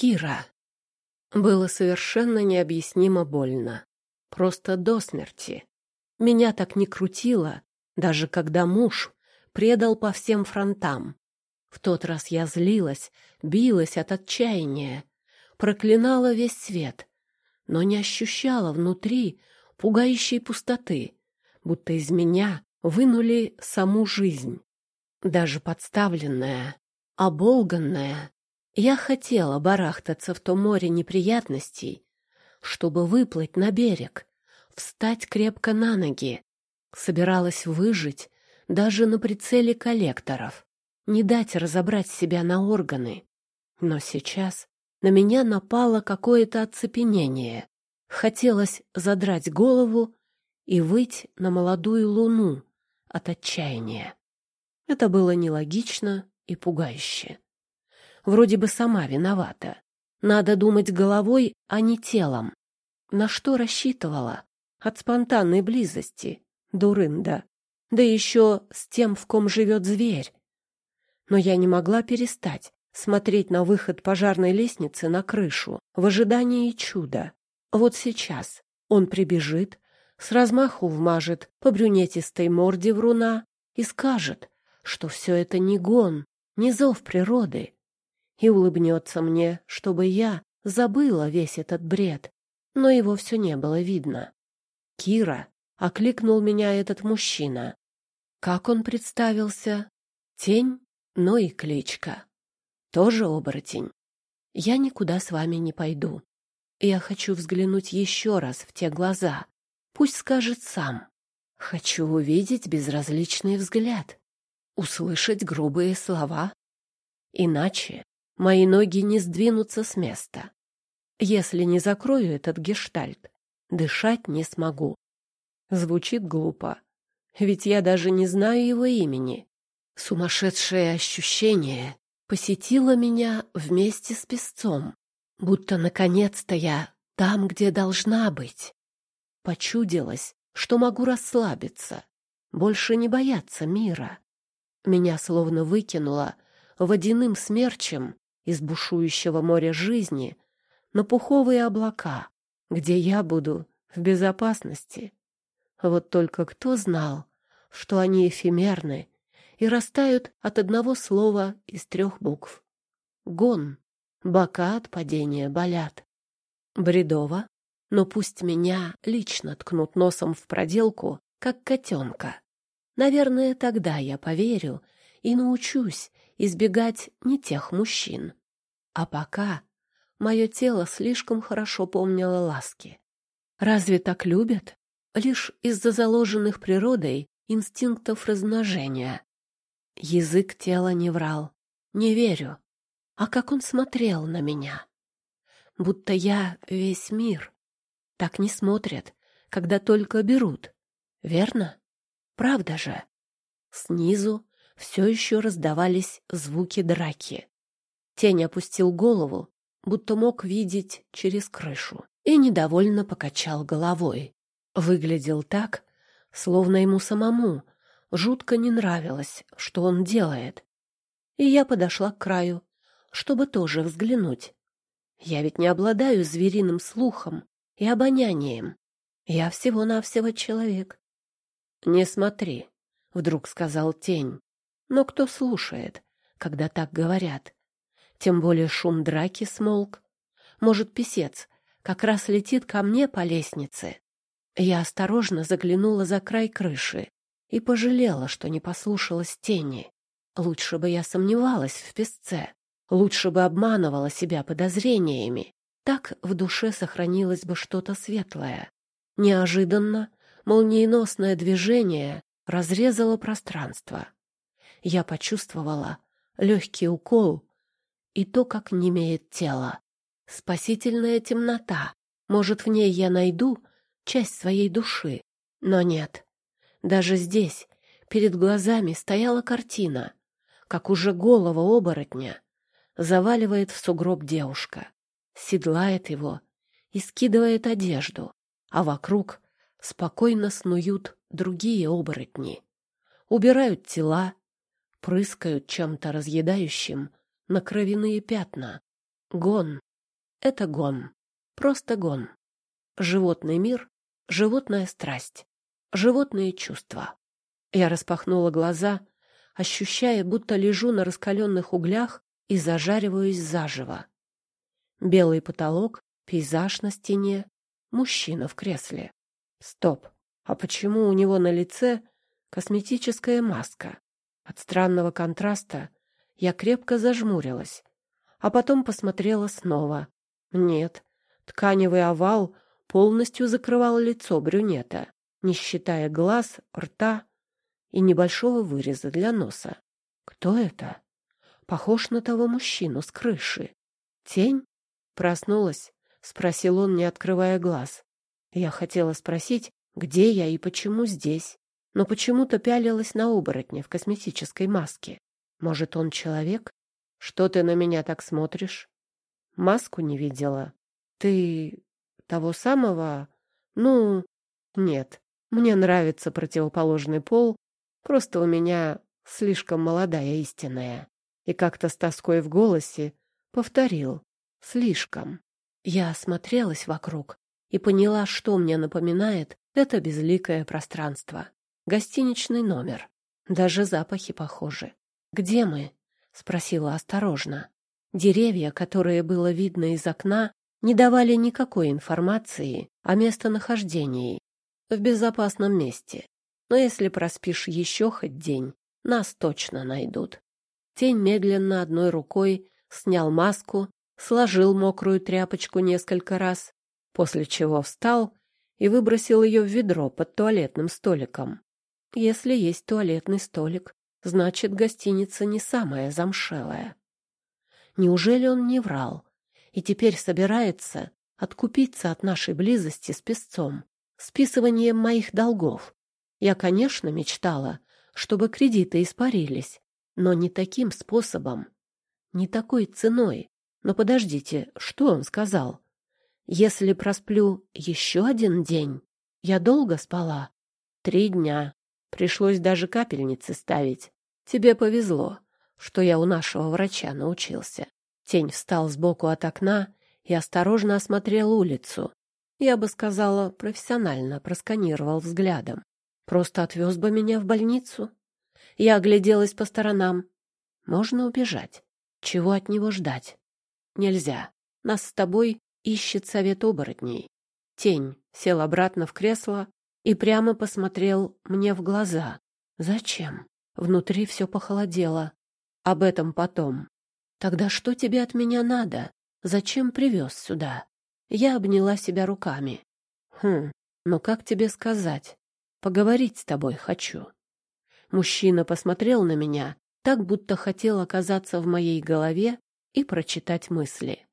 Кира. Было совершенно необъяснимо больно. Просто до смерти. Меня так не крутило, даже когда муж предал по всем фронтам. В тот раз я злилась, билась от отчаяния, проклинала весь свет, но не ощущала внутри пугающей пустоты, будто из меня вынули саму жизнь. Даже подставленная, оболганная, я хотела барахтаться в том море неприятностей, чтобы выплыть на берег, встать крепко на ноги. Собиралась выжить даже на прицеле коллекторов, не дать разобрать себя на органы. Но сейчас на меня напало какое-то оцепенение. Хотелось задрать голову и выть на молодую луну от отчаяния. Это было нелогично и пугающе. Вроде бы сама виновата. Надо думать головой, а не телом. На что рассчитывала? От спонтанной близости. Дурында. Да еще с тем, в ком живет зверь. Но я не могла перестать смотреть на выход пожарной лестницы на крышу в ожидании чуда. Вот сейчас он прибежит, с размаху вмажет по брюнетистой морде вруна и скажет, что все это не гон, не зов природы, и улыбнется мне, чтобы я забыла весь этот бред, но его все не было видно. «Кира!» — окликнул меня этот мужчина. Как он представился? Тень, но и кличка. Тоже оборотень. Я никуда с вами не пойду. Я хочу взглянуть еще раз в те глаза. Пусть скажет сам. Хочу увидеть безразличный взгляд, услышать грубые слова. Иначе Мои ноги не сдвинутся с места. Если не закрою этот гештальт, дышать не смогу. Звучит глупо, ведь я даже не знаю его имени. Сумасшедшее ощущение посетило меня вместе с песцом, будто наконец-то я там, где должна быть. Почудилось, что могу расслабиться, больше не бояться мира. Меня словно выкинуло водяным смерчем из бушующего моря жизни на пуховые облака, где я буду в безопасности. Вот только кто знал, что они эфемерны и растают от одного слова из трех букв. Гон. Бока от падения болят. Бредово, но пусть меня лично ткнут носом в проделку, как котенка. Наверное, тогда я поверю и научусь избегать не тех мужчин. А пока мое тело слишком хорошо помнило ласки. Разве так любят? Лишь из-за заложенных природой инстинктов размножения. Язык тела не врал. Не верю. А как он смотрел на меня? Будто я весь мир. Так не смотрят, когда только берут. Верно? Правда же? Снизу все еще раздавались звуки драки. Тень опустил голову, будто мог видеть через крышу, и недовольно покачал головой. Выглядел так, словно ему самому жутко не нравилось, что он делает. И я подошла к краю, чтобы тоже взглянуть. Я ведь не обладаю звериным слухом и обонянием. Я всего-навсего человек. — Не смотри, — вдруг сказал тень. Но кто слушает, когда так говорят? Тем более шум драки смолк. Может, писец как раз летит ко мне по лестнице. Я осторожно заглянула за край крыши и пожалела, что не послушалась тени. Лучше бы я сомневалась в песце, лучше бы обманывала себя подозрениями. Так в душе сохранилось бы что-то светлое. Неожиданно молниеносное движение разрезало пространство. Я почувствовала легкий укол и то, как немеет тело. Спасительная темнота. Может, в ней я найду часть своей души. Но нет. Даже здесь, перед глазами, стояла картина, как уже голова оборотня заваливает в сугроб девушка, седлает его и скидывает одежду, а вокруг спокойно снуют другие оборотни. Убирают тела, прыскают чем-то разъедающим на кровяные пятна. Гон. Это гон. Просто гон. Животный мир, животная страсть, животные чувства. Я распахнула глаза, ощущая, будто лежу на раскаленных углях и зажариваюсь заживо. Белый потолок, пейзаж на стене, мужчина в кресле. Стоп, а почему у него на лице косметическая маска? От странного контраста я крепко зажмурилась, а потом посмотрела снова. Нет, тканевый овал полностью закрывал лицо брюнета, не считая глаз, рта и небольшого выреза для носа. Кто это? Похож на того мужчину с крыши. Тень? Проснулась? Спросил он, не открывая глаз. Я хотела спросить, где я и почему здесь, но почему-то пялилась на оборотня в косметической маске. Может, он человек? Что ты на меня так смотришь? Маску не видела. Ты того самого? Ну, нет. Мне нравится противоположный пол, просто у меня слишком молодая истинная. И как-то с тоской в голосе повторил. Слишком. Я осмотрелась вокруг и поняла, что мне напоминает это безликое пространство. Гостиничный номер. Даже запахи похожи. «Где мы?» — спросила осторожно. Деревья, которые было видно из окна, не давали никакой информации о местонахождении. В безопасном месте. Но если проспишь еще хоть день, нас точно найдут. Тень медленно одной рукой снял маску, сложил мокрую тряпочку несколько раз, после чего встал и выбросил ее в ведро под туалетным столиком. Если есть туалетный столик, значит, гостиница не самая замшелая. Неужели он не врал и теперь собирается откупиться от нашей близости с песцом, списыванием моих долгов? Я, конечно, мечтала, чтобы кредиты испарились, но не таким способом, не такой ценой. Но подождите, что он сказал? Если просплю еще один день, я долго спала? Три дня. Пришлось даже капельницы ставить. Тебе повезло, что я у нашего врача научился. Тень встал сбоку от окна и осторожно осмотрел улицу. Я бы сказала, профессионально просканировал взглядом. Просто отвез бы меня в больницу. Я огляделась по сторонам. Можно убежать. Чего от него ждать? Нельзя. Нас с тобой ищет совет оборотней. Тень сел обратно в кресло и прямо посмотрел мне в глаза. Зачем? Внутри все похолодело. Об этом потом. Тогда что тебе от меня надо? Зачем привез сюда? Я обняла себя руками. Хм, ну как тебе сказать? Поговорить с тобой хочу. Мужчина посмотрел на меня, так будто хотел оказаться в моей голове и прочитать мысли.